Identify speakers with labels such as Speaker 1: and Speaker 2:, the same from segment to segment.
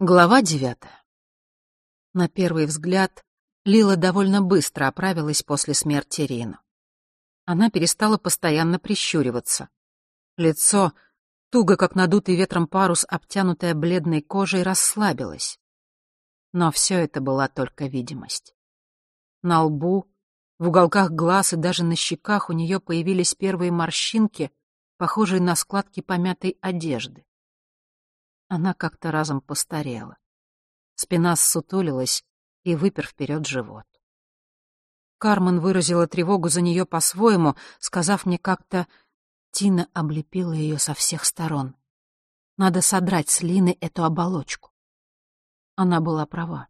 Speaker 1: Глава девятая. На первый взгляд Лила довольно быстро оправилась после смерти Рину. Она перестала постоянно прищуриваться. Лицо, туго как надутый ветром парус, обтянутое бледной кожей, расслабилось. Но все это была только видимость. На лбу, в уголках глаз и даже на щеках у нее появились первые морщинки, похожие на складки помятой одежды. Она как-то разом постарела. Спина ссутулилась и выпер вперед живот. Кармен выразила тревогу за нее по-своему, сказав мне как-то, Тина облепила ее со всех сторон. Надо содрать с Лины эту оболочку. Она была права.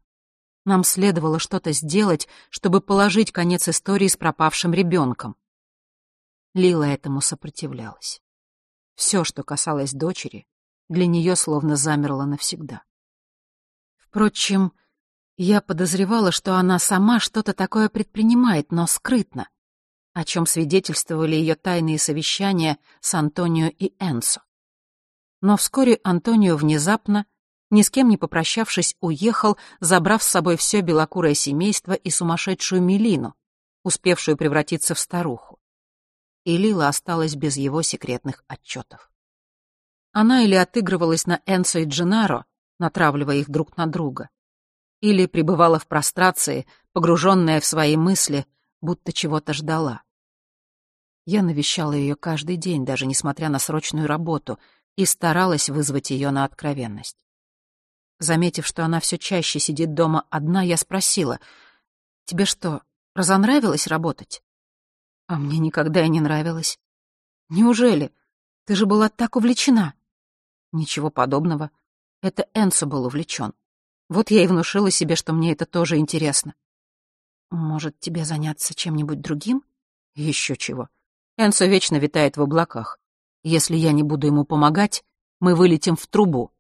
Speaker 1: Нам следовало что-то сделать, чтобы положить конец истории с пропавшим ребенком. Лила этому сопротивлялась. Все, что касалось дочери, для нее словно замерло навсегда. Впрочем, я подозревала, что она сама что-то такое предпринимает, но скрытно, о чем свидетельствовали ее тайные совещания с Антонио и Энсо. Но вскоре Антонио внезапно, ни с кем не попрощавшись, уехал, забрав с собой все белокурое семейство и сумасшедшую Мелину, успевшую превратиться в старуху. И Лила осталась без его секретных отчетов. Она или отыгрывалась на Энсо и Дженаро, натравливая их друг на друга, или пребывала в прострации, погруженная в свои мысли, будто чего-то ждала. Я навещала ее каждый день, даже несмотря на срочную работу, и старалась вызвать ее на откровенность. Заметив, что она все чаще сидит дома одна, я спросила, «Тебе что, разонравилось работать?» «А мне никогда и не нравилось». «Неужели? Ты же была так увлечена». Ничего подобного. Это Энсо был увлечен. Вот я и внушила себе, что мне это тоже интересно. Может, тебе заняться чем-нибудь другим? Еще чего. Энсо вечно витает в облаках. Если я не буду ему помогать, мы вылетим в трубу.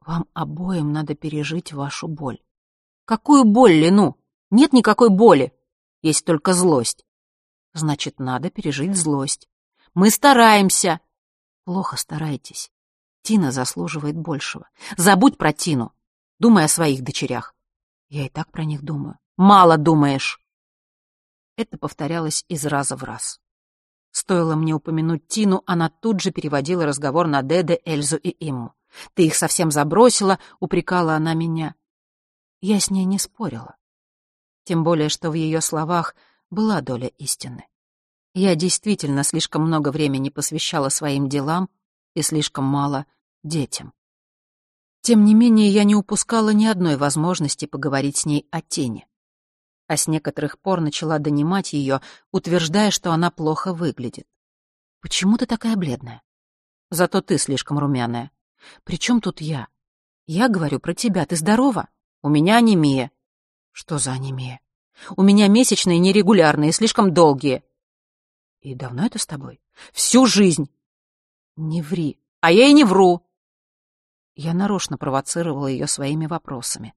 Speaker 1: Вам обоим надо пережить вашу боль. Какую боль, Лену? Нет никакой боли. Есть только злость. Значит, надо пережить злость. Мы стараемся. Плохо стараетесь. Тина заслуживает большего. Забудь про Тину. Думай о своих дочерях. Я и так про них думаю. Мало думаешь. Это повторялось из раза в раз. Стоило мне упомянуть Тину, она тут же переводила разговор на Деде, Эльзу и Имму. «Ты их совсем забросила», — упрекала она меня. Я с ней не спорила. Тем более, что в ее словах была доля истины. Я действительно слишком много времени посвящала своим делам, и слишком мало детям. Тем не менее, я не упускала ни одной возможности поговорить с ней о тени. А с некоторых пор начала донимать ее, утверждая, что она плохо выглядит. «Почему ты такая бледная?» «Зато ты слишком румяная. При чем тут я? Я говорю про тебя. Ты здорова? У меня анемия». «Что за анемия?» «У меня месячные нерегулярные, слишком долгие». «И давно это с тобой?» «Всю жизнь. «Не ври». «А я и не вру». Я нарочно провоцировала ее своими вопросами.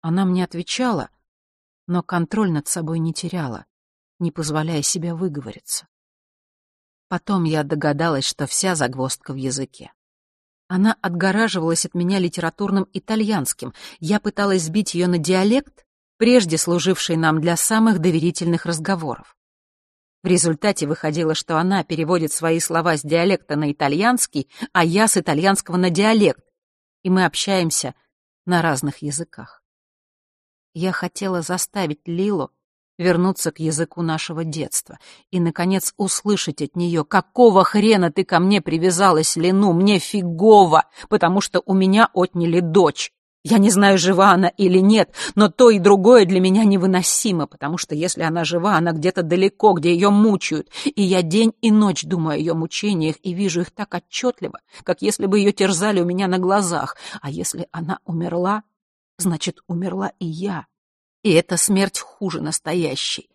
Speaker 1: Она мне отвечала, но контроль над собой не теряла, не позволяя себе выговориться. Потом я догадалась, что вся загвоздка в языке. Она отгораживалась от меня литературным итальянским. Я пыталась сбить ее на диалект, прежде служивший нам для самых доверительных разговоров. В результате выходило, что она переводит свои слова с диалекта на итальянский, а я с итальянского на диалект, и мы общаемся на разных языках. Я хотела заставить Лилу вернуться к языку нашего детства и, наконец, услышать от нее, какого хрена ты ко мне привязалась, Лену, мне фигово, потому что у меня отняли дочь. Я не знаю, жива она или нет, но то и другое для меня невыносимо, потому что если она жива, она где-то далеко, где ее мучают, и я день и ночь думаю о ее мучениях и вижу их так отчетливо, как если бы ее терзали у меня на глазах. А если она умерла, значит, умерла и я. И эта смерть хуже настоящей.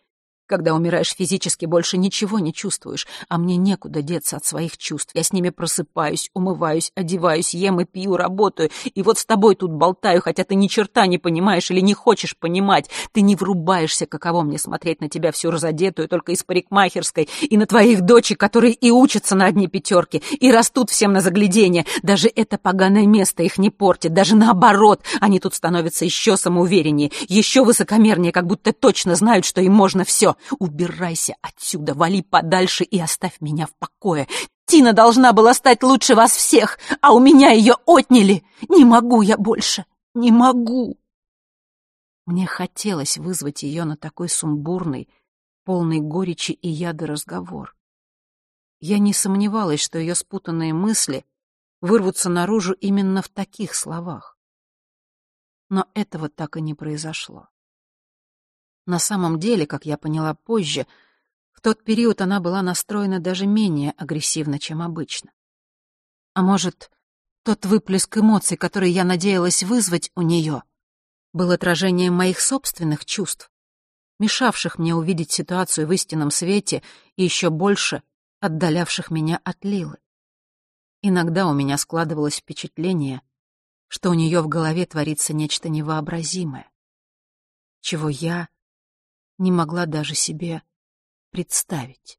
Speaker 1: Когда умираешь физически, больше ничего не чувствуешь, а мне некуда деться от своих чувств. Я с ними просыпаюсь, умываюсь, одеваюсь, ем и пью, работаю. И вот с тобой тут болтаю, хотя ты ни черта не понимаешь или не хочешь понимать. Ты не врубаешься, каково мне смотреть на тебя всю разодетую, только из парикмахерской, и на твоих дочек, которые и учатся на одни пятерки, и растут всем на заглядение. Даже это поганое место их не портит, даже наоборот. Они тут становятся еще самоувереннее, еще высокомернее, как будто точно знают, что им можно все. Убирайся отсюда, вали подальше и оставь меня в покое. Тина должна была стать лучше вас всех, а у меня ее отняли. Не могу я больше, не могу. Мне хотелось вызвать ее на такой сумбурный, полный горечи и яда разговор. Я не сомневалась, что ее спутанные мысли вырвутся наружу именно в таких словах. Но этого так и не произошло. На самом деле, как я поняла позже, в тот период она была настроена даже менее агрессивно, чем обычно. А может, тот выплеск эмоций, который я надеялась вызвать у нее, был отражением моих собственных чувств, мешавших мне увидеть ситуацию в истинном свете и еще больше отдалявших меня от Лилы. Иногда у меня складывалось впечатление, что у нее в голове творится нечто невообразимое, чего я не могла даже себе представить.